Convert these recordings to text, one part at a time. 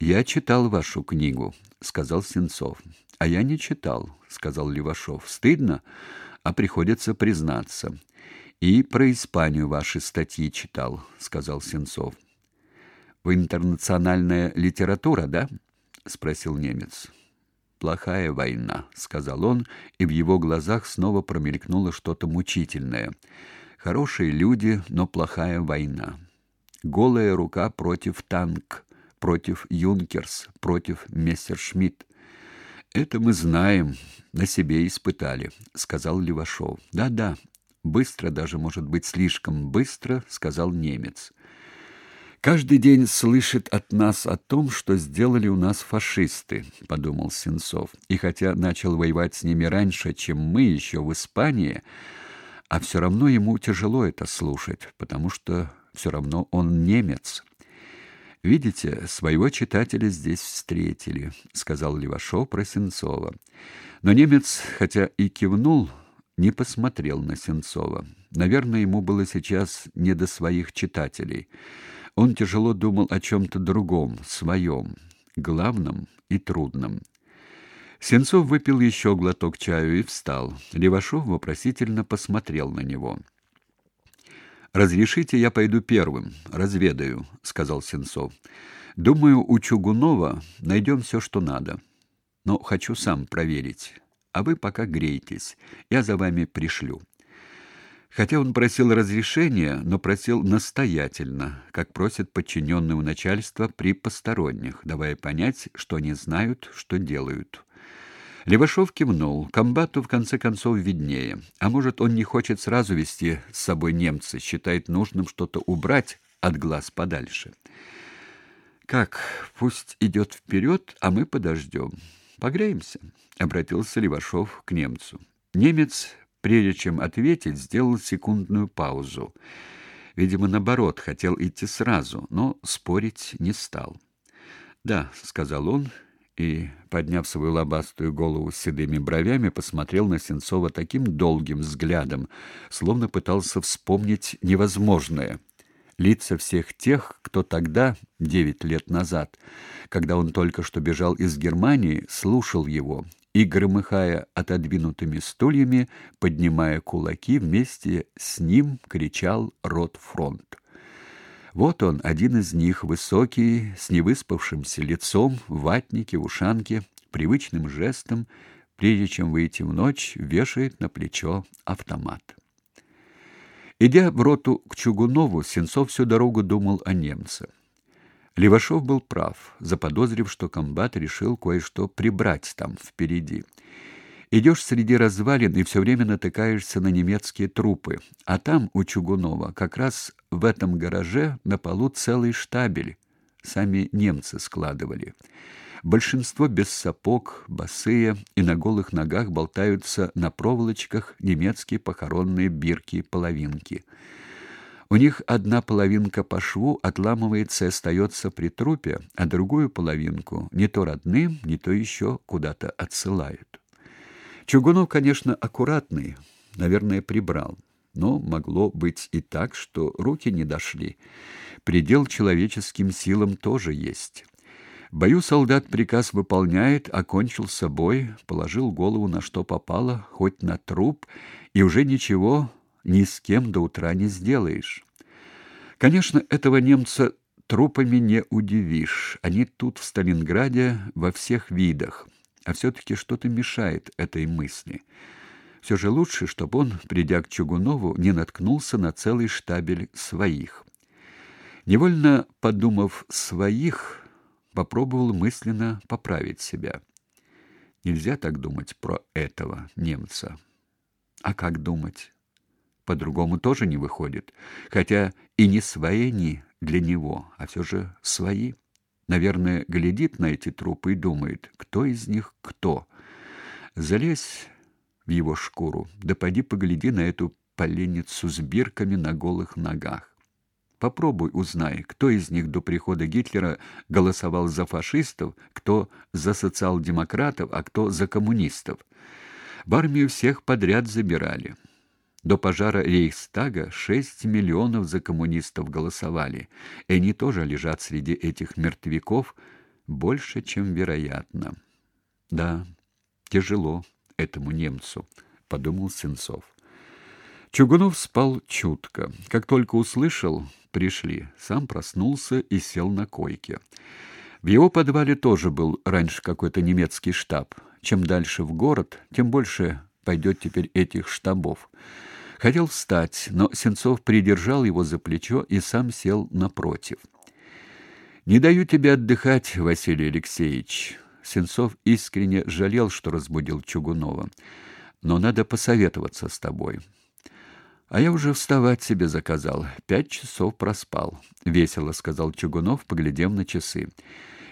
Я читал вашу книгу, сказал Сенцов. А я не читал, сказал Левашов. Стыдно, а приходится признаться. И про Испанию ваши статьи читал, сказал Сенцов. Вы интернациональная литература, да? спросил немец. Плохая война, сказал он, и в его глазах снова промелькнуло что-то мучительное. Хорошие люди, но плохая война. Голая рука против танк, против Юнкерс, против Мессершмитт. Это мы знаем, на себе испытали, сказал Левашов. Да-да, быстро даже, может быть, слишком быстро, сказал немец. Каждый день слышит от нас о том, что сделали у нас фашисты, подумал Сенцов. И хотя начал воевать с ними раньше, чем мы еще в Испании, а все равно ему тяжело это слушать, потому что все равно он немец. Видите, своего читателя здесь встретили, сказал Левашов про Сенцова. Но немец, хотя и кивнул, не посмотрел на Сенцова. Наверное, ему было сейчас не до своих читателей. Он тяжело думал о чем то другом, своем, главном и трудном. Сенцов выпил еще глоток чаю и встал. Левашов вопросительно посмотрел на него. Разрешите, я пойду первым, разведаю, сказал Сенцов. Думаю, у Чугунова найдем все, что надо. Но хочу сам проверить. А вы пока грейтесь. Я за вами пришлю. Хотя он просил разрешения, но просил настоятельно, как просит подчиненные у начальства при посторонних, давая понять, что они знают, что делают. Левашов кивнул. Комбату в конце концов виднее. А может, он не хочет сразу вести с собой немца, считает нужным что-то убрать от глаз подальше. Как? Пусть идет вперед, а мы подождем. Погреемся, обратился Левашов к немцу. Немец, прежде чем ответить, сделал секундную паузу. Видимо, наоборот, хотел идти сразу, но спорить не стал. "Да", сказал он и, подняв свою лобастую голову с седыми бровями, посмотрел на Сенцова таким долгим взглядом, словно пытался вспомнить невозможное. Лица всех тех, кто тогда, девять лет назад, когда он только что бежал из Германии, слушал его и, громыхая отодвинутыми стульями, поднимая кулаки, вместе с ним кричал «Рот фронт!». Вот он, один из них, высокий, с невыспавшимся лицом, в ватнике, в ушанке, привычным жестом, прежде чем выйти в ночь, вешает на плечо автомат. Идя в роту к Чугунову, Сенцов всю дорогу думал о немце. Левашов был прав, заподозрив, что комбат решил кое-что прибрать там впереди. Идешь среди развалин и все время натыкаешься на немецкие трупы, а там у Чугунова как раз в этом гараже на полу целый штабель. Сами немцы складывали. Большинство без сапог, босые и на голых ногах болтаются на проволочках немецкие похоронные бирки и половинки. У них одна половинка по шву отламывается и остается при трупе, а другую половинку не то родным, не то еще куда-то отсылают. Чугунов, конечно, аккуратный, наверное, прибрал. Но могло быть и так, что руки не дошли. Предел человеческим силам тоже есть. Бою солдат приказ выполняет, окончил собой, положил голову на что попало, хоть на труп, и уже ничего ни с кем до утра не сделаешь. Конечно, этого немца трупами не удивишь. Они тут в Сталинграде во всех видах а все-таки что-то мешает этой мысли. Все же лучше, чтобы он, придя к Чугунову, не наткнулся на целый штабель своих. Невольно подумав «своих», попробовал мысленно поправить себя. Нельзя так думать про этого немца. А как думать? По-другому тоже не выходит, хотя и не свои они для него, а все же свои. Наверное, глядит на эти трупы и думает, кто из них кто. Залезь в его шкуру, да поди погляди на эту поленницу с бирками на голых ногах. Попробуй узнай, кто из них до прихода Гитлера голосовал за фашистов, кто за социал-демократов, а кто за коммунистов. В армию всех подряд забирали. До пожара Рейхстага 6 миллионов за коммунистов голосовали, и они тоже лежат среди этих мертвяков больше, чем вероятно. Да, тяжело этому немцу, подумал Сенцов. Чугунов спал чутко. Как только услышал, пришли, сам проснулся и сел на койке. В его подвале тоже был раньше какой-то немецкий штаб. Чем дальше в город, тем больше пойдет теперь этих штабов. Хотел встать, но Сенцов придержал его за плечо и сам сел напротив. Не даю тебе отдыхать, Василий Алексеевич. Сенцов искренне жалел, что разбудил Чугунова. Но надо посоветоваться с тобой. А я уже вставать себе заказал. Пять часов проспал. Весело сказал Чугунов, поглядев на часы.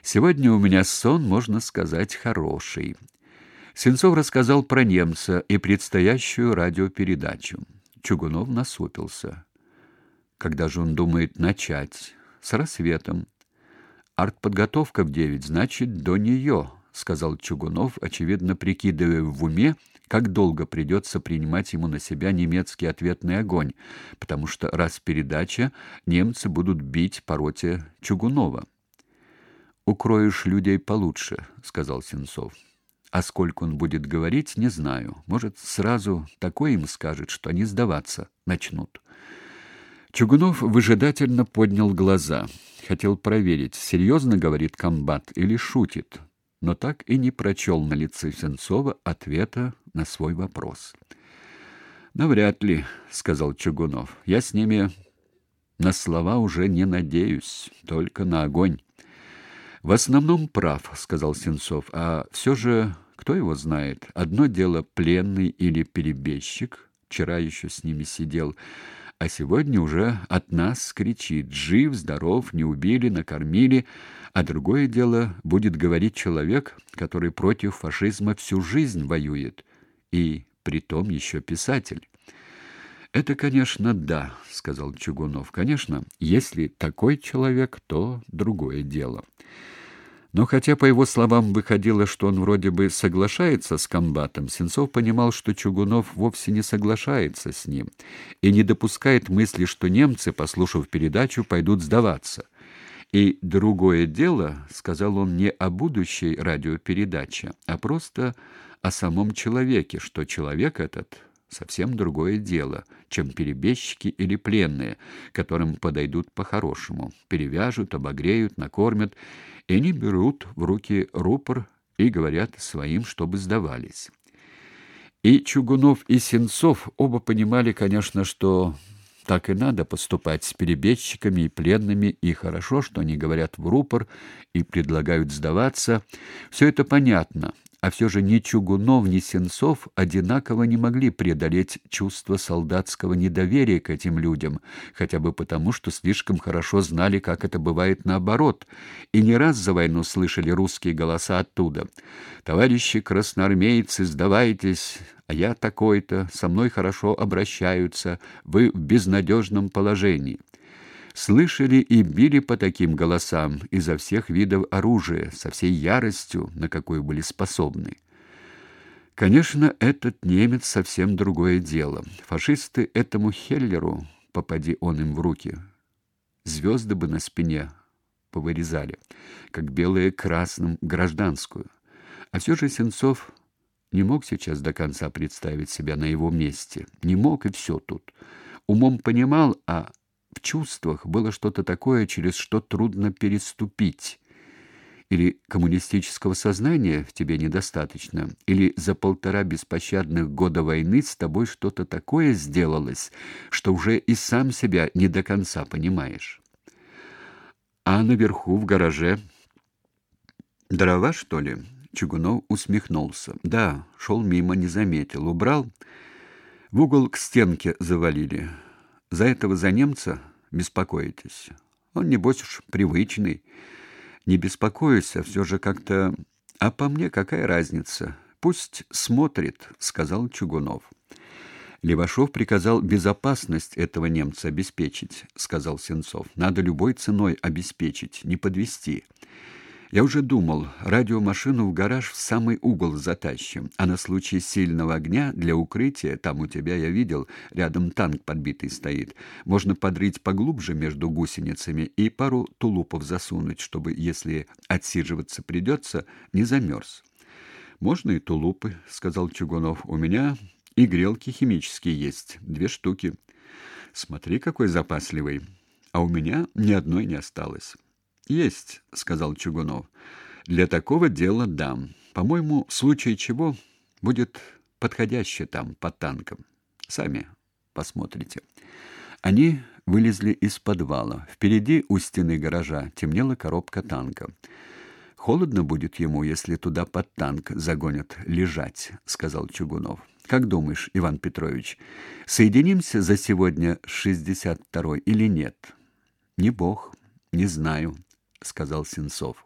Сегодня у меня сон, можно сказать, хороший. Сенцов рассказал про немца и предстоящую радиопередачу. Чугунов насупился. Когда же он думает начать? С рассветом. Артподготовка в девять, значит, до нее», — сказал Чугунов, очевидно прикидывая в уме, как долго придется принимать ему на себя немецкий ответный огонь, потому что раз передача, немцы будут бить по роте Чугунова. «Укроешь людей получше», — сказал Сенцов. А сколько он будет говорить, не знаю. Может, сразу такое им скажет, что они сдаваться начнут. Чугунов выжидательно поднял глаза. Хотел проверить, серьезно говорит комбат или шутит, но так и не прочел на лице Сенцова ответа на свой вопрос. «Навряд ли», — сказал Чугунов. «Я с ними на слова уже не надеюсь, только на огонь». «В основном прав», — сказал Сенцов. «А все же, кто его знает? Одно дело пленный или перебежчик, вчера еще с ними сидел, — а сегодня уже от нас кричит «Жив, здоров, не убили, накормили», а другое дело будет говорить человек, который против фашизма всю жизнь воюет, и притом еще писатель. «Это, конечно, да», — сказал Чугунов. «Конечно, если такой человек, то другое дело». Но хотя по его словам выходило, что он вроде бы соглашается с комбатом, Сенцов понимал, что Чугунов вовсе не соглашается с ним и не допускает мысли, что немцы, послушав передачу, пойдут сдаваться. И другое дело, сказал он не о будущей радиопередаче, а просто о самом человеке, что человек этот совсем другое дело, чем перебежчики или пленные, которым подойдут по-хорошему, перевяжут, обогреют, накормят, и они берут в руки рупор и говорят своим, чтобы сдавались. И Чугунов, и Сенцов оба понимали, конечно, что так и надо поступать с перебежчиками и пленными, и хорошо, что они говорят в рупор и предлагают сдаваться. Все это понятно, а все же ни Чугунов, ни Сенцов одинаково не могли преодолеть чувство солдатского недоверия к этим людям, хотя бы потому, что слишком хорошо знали, как это бывает наоборот, и не раз за войну слышали русские голоса оттуда. «Товарищи красноармейцы, сдавайтесь, а я такой-то, со мной хорошо обращаются, вы в безнадежном положении» слышали и били по таким голосам изо всех видов оружия, со всей яростью, на какую были способны. Конечно, этот немец совсем другое дело. Фашисты этому Хеллеру, попади он им в руки, звезды бы на спине повырезали, как белые красным гражданскую. А все же Сенцов не мог сейчас до конца представить себя на его месте. Не мог и все тут. Умом понимал, а в чувствах было что-то такое, через что трудно переступить. Или коммунистического сознания в тебе недостаточно, или за полтора беспощадных года войны с тобой что-то такое сделалось, что уже и сам себя не до конца понимаешь. А наверху в гараже дрова, что ли? Чугунов усмехнулся. Да, шел мимо, не заметил, убрал. В угол к стенке завалили. За этого за немца беспокоитесь. Он небось уж привычный. Не беспокоюсь, а все же как-то А по мне какая разница? Пусть смотрит, сказал Чугунов. Левашов приказал безопасность этого немца обеспечить, сказал Сенцов. Надо любой ценой обеспечить, не подвести. Я уже думал, радиомашину в гараж в самый угол затащим, а на случай сильного огня для укрытия, там у тебя я видел, рядом танк подбитый стоит, можно подрыть поглубже между гусеницами и пару тулупов засунуть, чтобы, если отсиживаться придется, не замерз. Можно и тулупы, сказал Чугунов. У меня и грелки химические есть, две штуки. Смотри, какой запасливый. А у меня ни одной не осталось. Есть, сказал Чугунов. Для такого дела дам. По-моему, в случае чего будет подходящее там по танкам. Сами посмотрите. Они вылезли из подвала. Впереди у стены гаража темнела коробка танка. Холодно будет ему, если туда под танк загонят лежать, сказал Чугунов. Как думаешь, Иван Петрович, соединимся за сегодня с 62-й или нет? Не бог, не знаю сказал Сенцов.